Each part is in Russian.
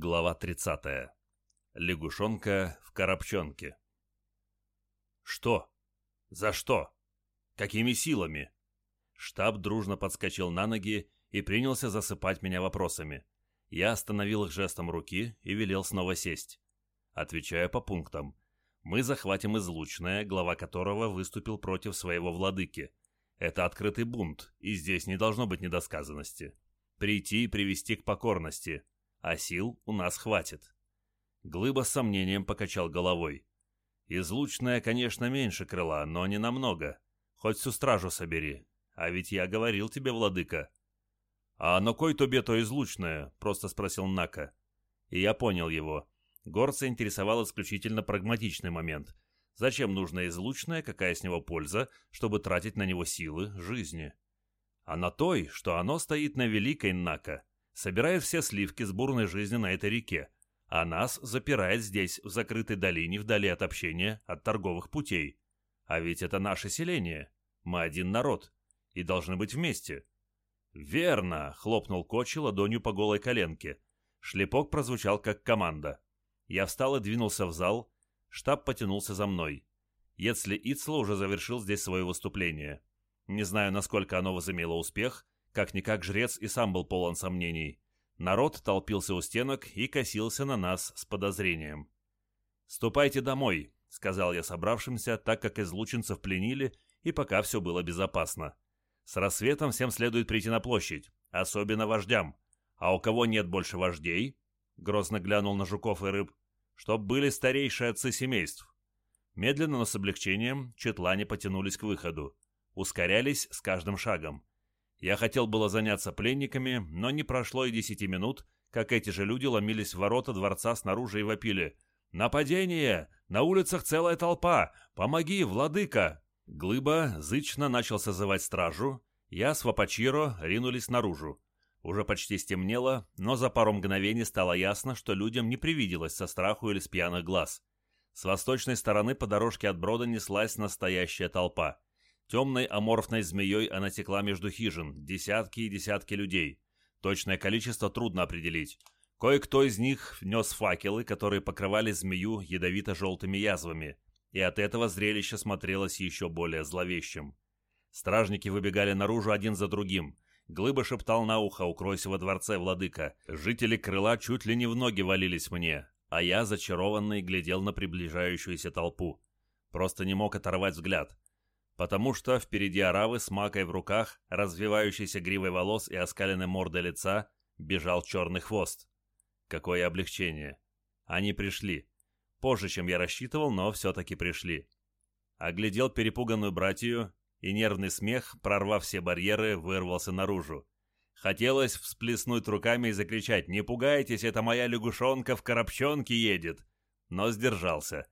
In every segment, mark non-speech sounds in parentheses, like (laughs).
Глава 30. Лягушонка в коробчонке. Что? За что? Какими силами? Штаб дружно подскочил на ноги и принялся засыпать меня вопросами. Я остановил их жестом руки и велел снова сесть. Отвечая по пунктам. Мы захватим излучное, глава которого выступил против своего владыки. Это открытый бунт, и здесь не должно быть недосказанности. Прийти и привести к покорности – а сил у нас хватит. Глыба с сомнением покачал головой. Излучная, конечно, меньше крыла, но не намного. Хоть всю стражу собери. А ведь я говорил тебе, владыка. А на кой тебе то излучное? Просто спросил Нака. И я понял его. Горца интересовал исключительно прагматичный момент. Зачем нужно излучное, какая с него польза, чтобы тратить на него силы, жизни? А на той, что оно стоит на великой Нака собирает все сливки с бурной жизни на этой реке, а нас запирает здесь, в закрытой долине, вдали от общения, от торговых путей. А ведь это наше селение. Мы один народ. И должны быть вместе. «Верно!» — хлопнул Кочи ладонью по голой коленке. Шлепок прозвучал как команда. Я встал и двинулся в зал. Штаб потянулся за мной. Если Ицло уже завершил здесь свое выступление. Не знаю, насколько оно возымело успех — как-никак жрец и сам был полон сомнений. Народ толпился у стенок и косился на нас с подозрением. «Ступайте домой», — сказал я собравшимся, так как излученцев пленили, и пока все было безопасно. «С рассветом всем следует прийти на площадь, особенно вождям. А у кого нет больше вождей?» — грозно глянул на жуков и рыб. «Чтоб были старейшие отцы семейств». Медленно, но с облегчением, четлане потянулись к выходу. Ускорялись с каждым шагом. Я хотел было заняться пленниками, но не прошло и десяти минут, как эти же люди ломились в ворота дворца снаружи и вопили. «Нападение! На улицах целая толпа! Помоги, владыка!» Глыба зычно начал созывать стражу. Я с Вапачиро ринулись наружу. Уже почти стемнело, но за пару мгновений стало ясно, что людям не привиделось со страху или с пьяных глаз. С восточной стороны по дорожке от брода неслась настоящая толпа. Темной аморфной змеей она текла между хижин, десятки и десятки людей. Точное количество трудно определить. Кое-кто из них внес факелы, которые покрывали змею ядовито-желтыми язвами, и от этого зрелище смотрелось еще более зловещим. Стражники выбегали наружу один за другим. Глыба шептал на ухо «Укройся во дворце, владыка». Жители крыла чуть ли не в ноги валились мне, а я, зачарованный, глядел на приближающуюся толпу. Просто не мог оторвать взгляд потому что впереди аравы с макой в руках, развивающейся гривой волос и оскаленной мордой лица, бежал черный хвост. Какое облегчение. Они пришли. Позже, чем я рассчитывал, но все-таки пришли. Оглядел перепуганную братью, и нервный смех, прорвав все барьеры, вырвался наружу. Хотелось всплеснуть руками и закричать «Не пугайтесь, это моя лягушонка в коробчонке едет!» Но сдержался.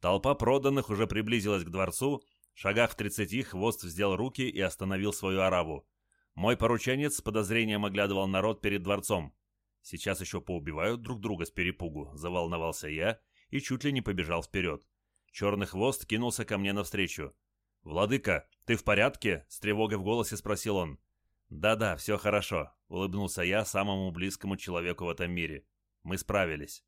Толпа проданных уже приблизилась к дворцу, шагах в тридцати хвост взял руки и остановил свою араву. Мой порученец с подозрением оглядывал народ перед дворцом. Сейчас еще поубивают друг друга с перепугу, заволновался я и чуть ли не побежал вперед. Черный хвост кинулся ко мне навстречу. «Владыка, ты в порядке?» — с тревогой в голосе спросил он. «Да-да, все хорошо», — улыбнулся я самому близкому человеку в этом мире. «Мы справились».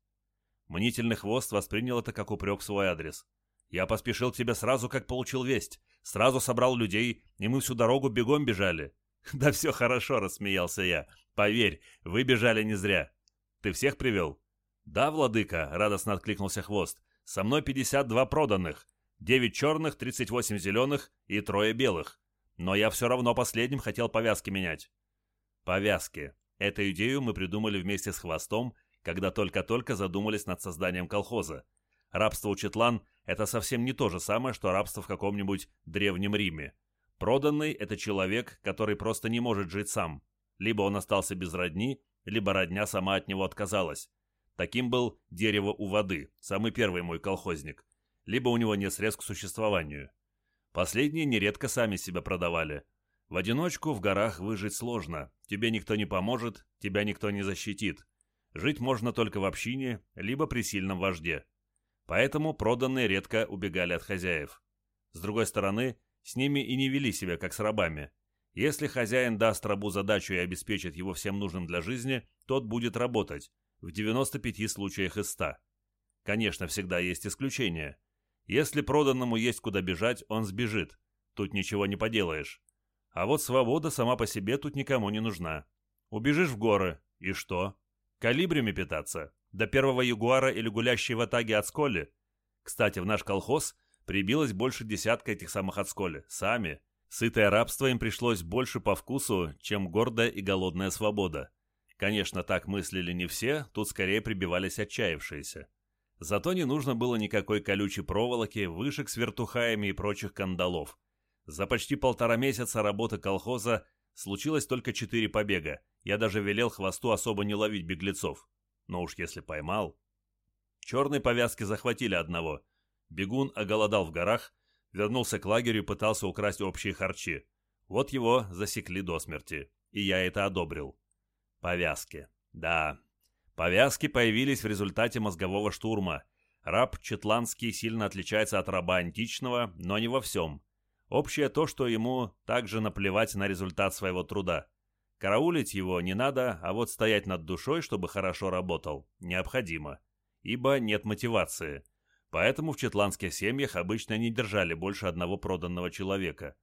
Мнительный хвост воспринял это как упрек в свой адрес. Я поспешил к тебе сразу, как получил весть. Сразу собрал людей, и мы всю дорогу бегом бежали. (laughs) Да все хорошо, рассмеялся я. Поверь, вы бежали не зря. Ты всех привел? Да, владыка, радостно откликнулся хвост. Со мной 52 проданных. 9 черных, 38 зеленых и трое белых. Но я все равно последним хотел повязки менять. Повязки. Эту идею мы придумали вместе с хвостом, когда только-только задумались над созданием колхоза. Рабство у четлан – это совсем не то же самое, что рабство в каком-нибудь древнем Риме. Проданный – это человек, который просто не может жить сам. Либо он остался без родни, либо родня сама от него отказалась. Таким был дерево у воды, самый первый мой колхозник. Либо у него нет средств к существованию. Последние нередко сами себя продавали. В одиночку в горах выжить сложно. Тебе никто не поможет, тебя никто не защитит. Жить можно только в общине, либо при сильном вожде. Поэтому проданные редко убегали от хозяев. С другой стороны, с ними и не вели себя, как с рабами. Если хозяин даст рабу задачу и обеспечит его всем нужным для жизни, тот будет работать. в 95 случаях из 100. Конечно, всегда есть исключения. Если проданному есть куда бежать, он сбежит. Тут ничего не поделаешь. А вот свобода сама по себе тут никому не нужна. Убежишь в горы, и что? Калибрами питаться? До первого ягуара или гулящей в атаге от? Кстати, в наш колхоз прибилось больше десятка этих самых от сколи. Сами. Сытое рабство им пришлось больше по вкусу, чем гордая и голодная свобода. Конечно, так мыслили не все, тут скорее прибивались отчаявшиеся. Зато не нужно было никакой колючей проволоки, вышек с вертухаями и прочих кандалов. За почти полтора месяца работы колхоза случилось только четыре побега. Я даже велел хвосту особо не ловить беглецов. Но уж если поймал... Черные повязки захватили одного. Бегун оголодал в горах, вернулся к лагерю и пытался украсть общие харчи. Вот его засекли до смерти. И я это одобрил. Повязки. Да, Повязки появились в результате мозгового штурма. Раб Четландский сильно отличается от раба античного, но не во всем. Общее то, что ему также наплевать на результат своего труда. Караулить его не надо, а вот стоять над душой, чтобы хорошо работал, необходимо. Ибо нет мотивации. Поэтому в четландских семьях обычно не держали больше одного проданного человека.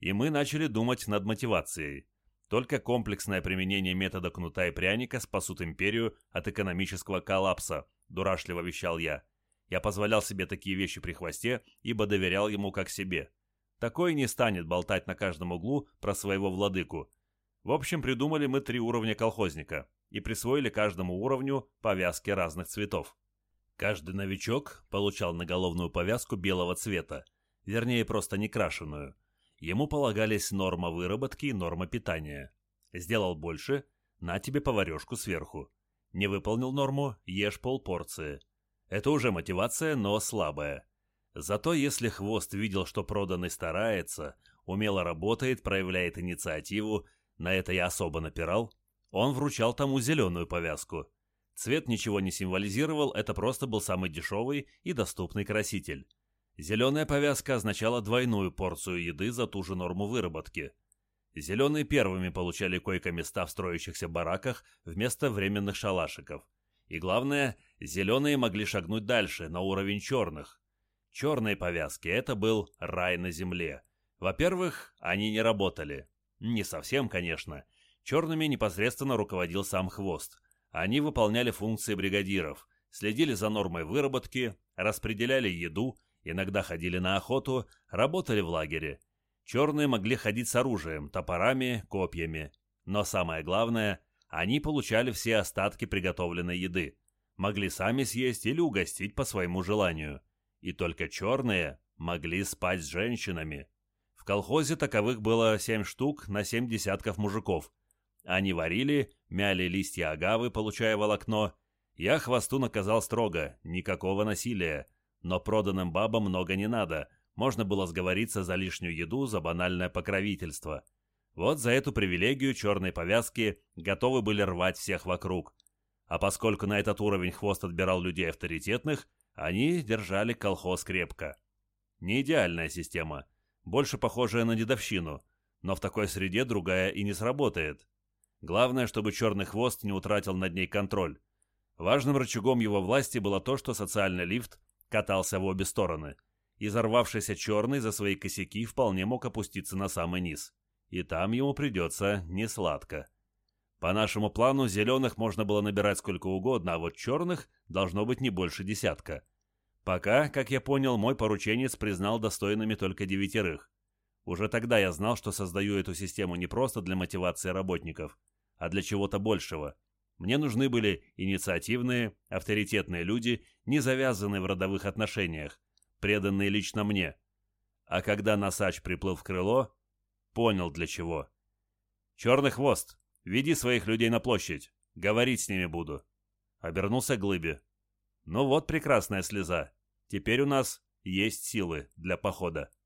И мы начали думать над мотивацией. Только комплексное применение метода кнута и пряника спасут империю от экономического коллапса, дурашливо вещал я. Я позволял себе такие вещи при хвосте, ибо доверял ему как себе. Такой не станет болтать на каждом углу про своего владыку. В общем, придумали мы три уровня колхозника и присвоили каждому уровню повязки разных цветов. Каждый новичок получал наголовную повязку белого цвета, вернее, просто не крашеную – Ему полагались норма выработки и норма питания. Сделал больше – на тебе поварешку сверху. Не выполнил норму – ешь полпорции. Это уже мотивация, но слабая. Зато если хвост видел, что проданный старается, умело работает, проявляет инициативу, на это я особо напирал, он вручал тому зеленую повязку. Цвет ничего не символизировал, это просто был самый дешевый и доступный краситель. Зеленая повязка означала двойную порцию еды за ту же норму выработки. Зеленые первыми получали койко-места в строящихся бараках вместо временных шалашиков. И главное, зеленые могли шагнуть дальше, на уровень черных. Черные повязки – это был рай на земле. Во-первых, они не работали. Не совсем, конечно. Черными непосредственно руководил сам хвост. Они выполняли функции бригадиров, следили за нормой выработки, распределяли еду Иногда ходили на охоту, работали в лагере. Черные могли ходить с оружием, топорами, копьями. Но самое главное, они получали все остатки приготовленной еды. Могли сами съесть или угостить по своему желанию. И только черные могли спать с женщинами. В колхозе таковых было семь штук на семь десятков мужиков. Они варили, мяли листья агавы, получая волокно. Я хвосту наказал строго, никакого насилия, но проданным бабам много не надо, можно было сговориться за лишнюю еду, за банальное покровительство. Вот за эту привилегию черные повязки готовы были рвать всех вокруг. А поскольку на этот уровень хвост отбирал людей авторитетных, они держали колхоз крепко. Не идеальная система, больше похожая на дедовщину, но в такой среде другая и не сработает. Главное, чтобы черный хвост не утратил над ней контроль. Важным рычагом его власти было то, что социальный лифт катался в обе стороны. И взорвавшийся черный за свои косяки вполне мог опуститься на самый низ. И там ему придется несладко. По нашему плану зеленых можно было набирать сколько угодно, а вот черных должно быть не больше десятка. Пока, как я понял, мой порученец признал достойными только девятерых. Уже тогда я знал, что создаю эту систему не просто для мотивации работников, а для чего-то большего. Мне нужны были инициативные, авторитетные люди, не завязанные в родовых отношениях, преданные лично мне. А когда Носач приплыл в крыло, понял для чего. «Черный хвост, веди своих людей на площадь, говорить с ними буду». Обернулся к глыбе. «Ну вот прекрасная слеза, теперь у нас есть силы для похода».